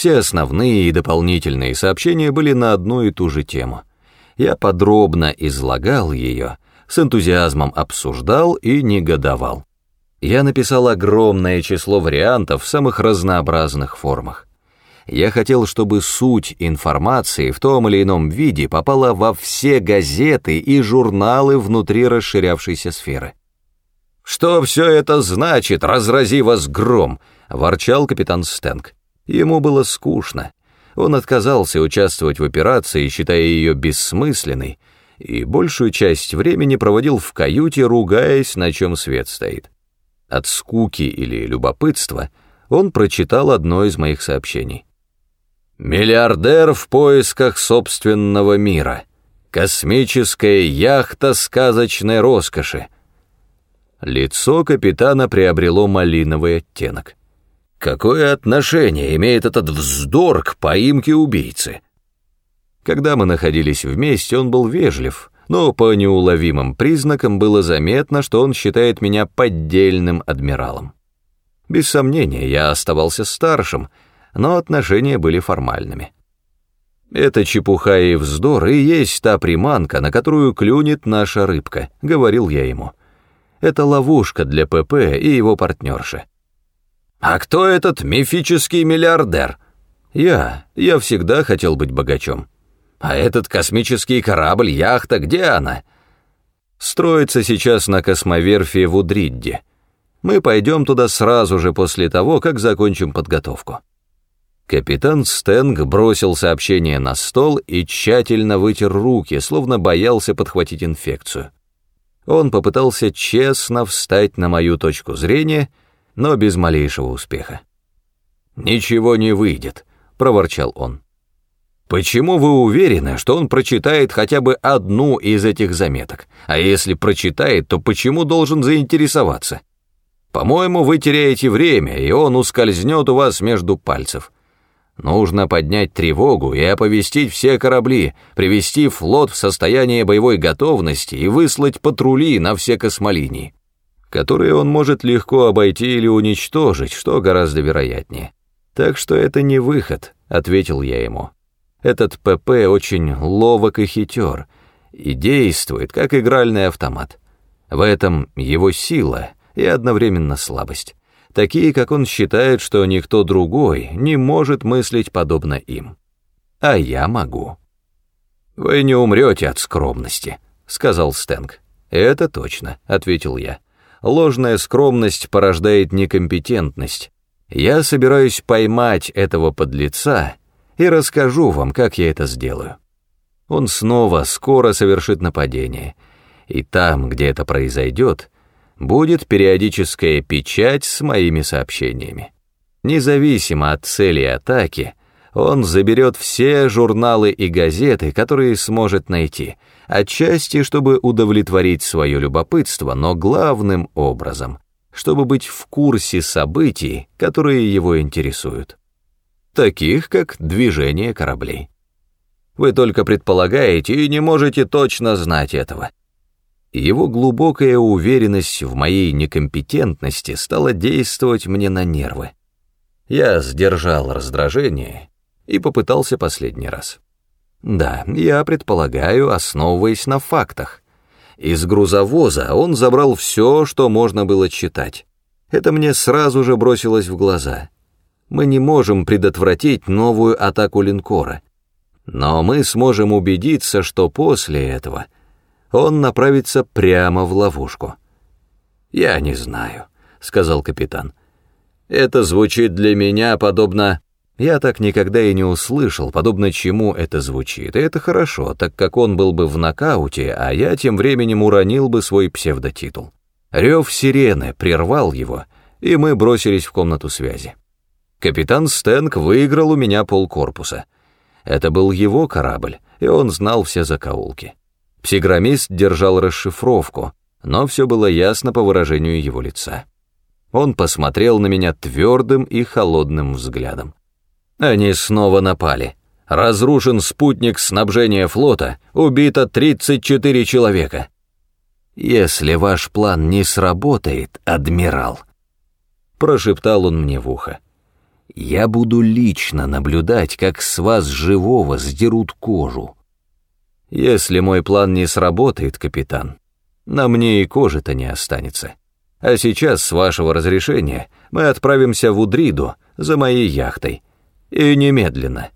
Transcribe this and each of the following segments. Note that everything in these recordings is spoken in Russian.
Все основные и дополнительные сообщения были на одну и ту же тему. Я подробно излагал ее, с энтузиазмом обсуждал и негодовал. Я написал огромное число вариантов в самых разнообразных формах. Я хотел, чтобы суть информации в том или ином виде попала во все газеты и журналы внутри расширявшейся сферы. «Что все это значит, разрази вас гром!» — ворчал капитан Стэнк. Ему было скучно. Он отказался участвовать в операции, считая ее бессмысленной, и большую часть времени проводил в каюте, ругаясь, на чем свет стоит. От скуки или любопытства он прочитал одно из моих сообщений. «Миллиардер в поисках собственного мира. Космическая яхта сказочной роскоши». Лицо капитана приобрело малиновый оттенок. Какое отношение имеет этот вздор к поимке убийцы? Когда мы находились вместе, он был вежлив, но по неуловимым признакам было заметно, что он считает меня поддельным адмиралом. Без сомнения, я оставался старшим, но отношения были формальными. «Это чепуха и вздор и есть та приманка, на которую клюнет наша рыбка», — говорил я ему. «Это ловушка для ПП и его партнерши. «А кто этот мифический миллиардер?» «Я. Я всегда хотел быть богачом». «А этот космический корабль, яхта, где она?» «Строится сейчас на космоверфи в Удридде. Мы пойдем туда сразу же после того, как закончим подготовку». Капитан Стэнг бросил сообщение на стол и тщательно вытер руки, словно боялся подхватить инфекцию. Он попытался честно встать на мою точку зрения — но без малейшего успеха. «Ничего не выйдет», — проворчал он. «Почему вы уверены, что он прочитает хотя бы одну из этих заметок? А если прочитает, то почему должен заинтересоваться? По-моему, вы теряете время, и он ускользнет у вас между пальцев. Нужно поднять тревогу и оповестить все корабли, привести флот в состояние боевой готовности и выслать патрули на все космолинии которые он может легко обойти или уничтожить, что гораздо вероятнее. Так что это не выход, ответил я ему. Этот ПП очень ловок и хитер, и действует, как игральный автомат. В этом его сила и одновременно слабость. Такие, как он считает, что никто другой не может мыслить подобно им. А я могу. «Вы не умрете от скромности», — сказал Стэнк. «Это точно», — ответил я ложная скромность порождает некомпетентность. Я собираюсь поймать этого подлеца и расскажу вам, как я это сделаю. Он снова скоро совершит нападение, и там, где это произойдет, будет периодическая печать с моими сообщениями. Независимо от цели атаки, он заберет все журналы и газеты, которые сможет найти — отчасти, чтобы удовлетворить свое любопытство, но главным образом, чтобы быть в курсе событий, которые его интересуют, таких как движение кораблей. Вы только предполагаете и не можете точно знать этого. Его глубокая уверенность в моей некомпетентности стала действовать мне на нервы. Я сдержал раздражение и попытался последний раз. Да, я предполагаю, основываясь на фактах. Из грузовоза он забрал все, что можно было читать. Это мне сразу же бросилось в глаза. Мы не можем предотвратить новую атаку линкора. Но мы сможем убедиться, что после этого он направится прямо в ловушку. «Я не знаю», — сказал капитан. «Это звучит для меня подобно...» Я так никогда и не услышал, подобно чему это звучит, и это хорошо, так как он был бы в нокауте, а я тем временем уронил бы свой псевдотитул. Рев сирены прервал его, и мы бросились в комнату связи. Капитан Стэнк выиграл у меня полкорпуса. Это был его корабль, и он знал все закоулки. Псиграммист держал расшифровку, но все было ясно по выражению его лица. Он посмотрел на меня твердым и холодным взглядом. Они снова напали. Разрушен спутник снабжения флота, убито 34 человека. Если ваш план не сработает, адмирал, прошептал он мне в ухо. Я буду лично наблюдать, как с вас живого сдерут кожу. Если мой план не сработает, капитан, на мне и кожи-то не останется. А сейчас, с вашего разрешения, мы отправимся в Удриду за моей яхтой. И немедленно.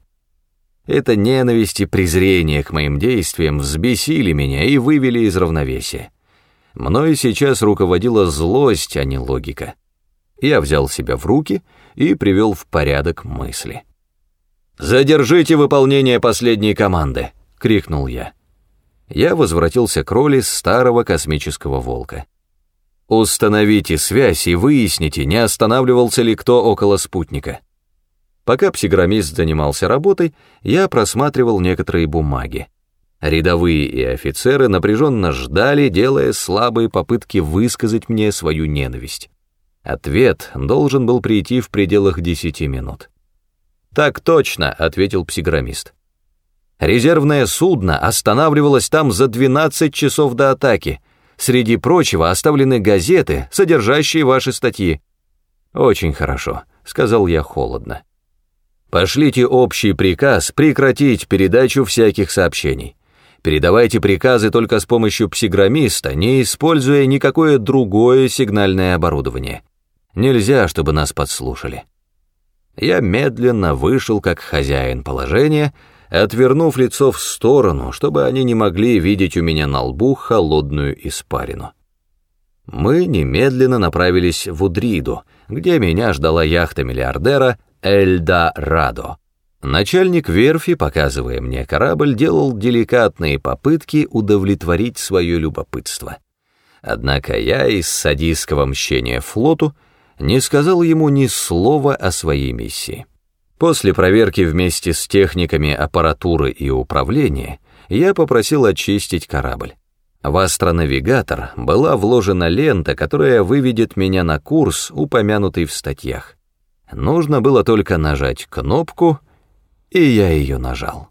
Это ненависть и презрение к моим действиям взбесили меня и вывели из равновесия. Мною сейчас руководила злость, а не логика. Я взял себя в руки и привел в порядок мысли. «Задержите выполнение последней команды!» — крикнул я. Я возвратился к роли старого космического волка. Установите связь и выясните, не останавливался ли кто около спутника. Пока псиграммист занимался работой, я просматривал некоторые бумаги. Рядовые и офицеры напряженно ждали, делая слабые попытки высказать мне свою ненависть. Ответ должен был прийти в пределах десяти минут. «Так точно», — ответил псиграммист. «Резервное судно останавливалось там за 12 часов до атаки», Среди прочего оставлены газеты, содержащие ваши статьи». «Очень хорошо», — сказал я холодно. «Пошлите общий приказ прекратить передачу всяких сообщений. Передавайте приказы только с помощью псиграммиста, не используя никакое другое сигнальное оборудование. Нельзя, чтобы нас подслушали». Я медленно вышел как хозяин положения, отвернув лицо в сторону, чтобы они не могли видеть у меня на лбу холодную испарину. Мы немедленно направились в Удриду, где меня ждала яхта миллиардера Эльда Радо. Начальник верфи, показывая мне корабль, делал деликатные попытки удовлетворить свое любопытство. Однако я из садистского мщения флоту не сказал ему ни слова о своей миссии. После проверки вместе с техниками аппаратуры и управления я попросил очистить корабль. В астронавигатор была вложена лента, которая выведет меня на курс, упомянутый в статьях. Нужно было только нажать кнопку, и я ее нажал.